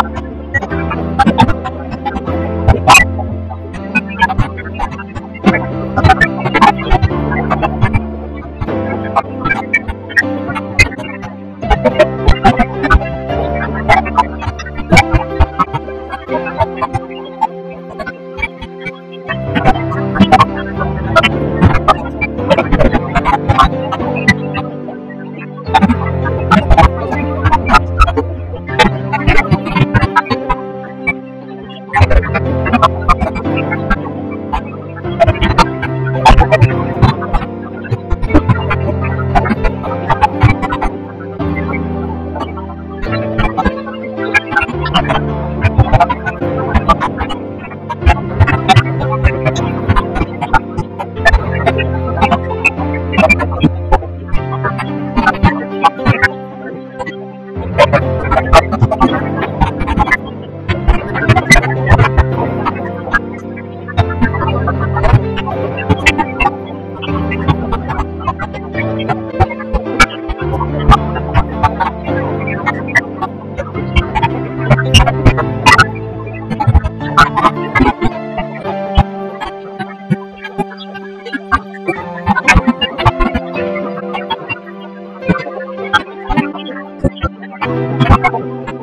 you Thank you.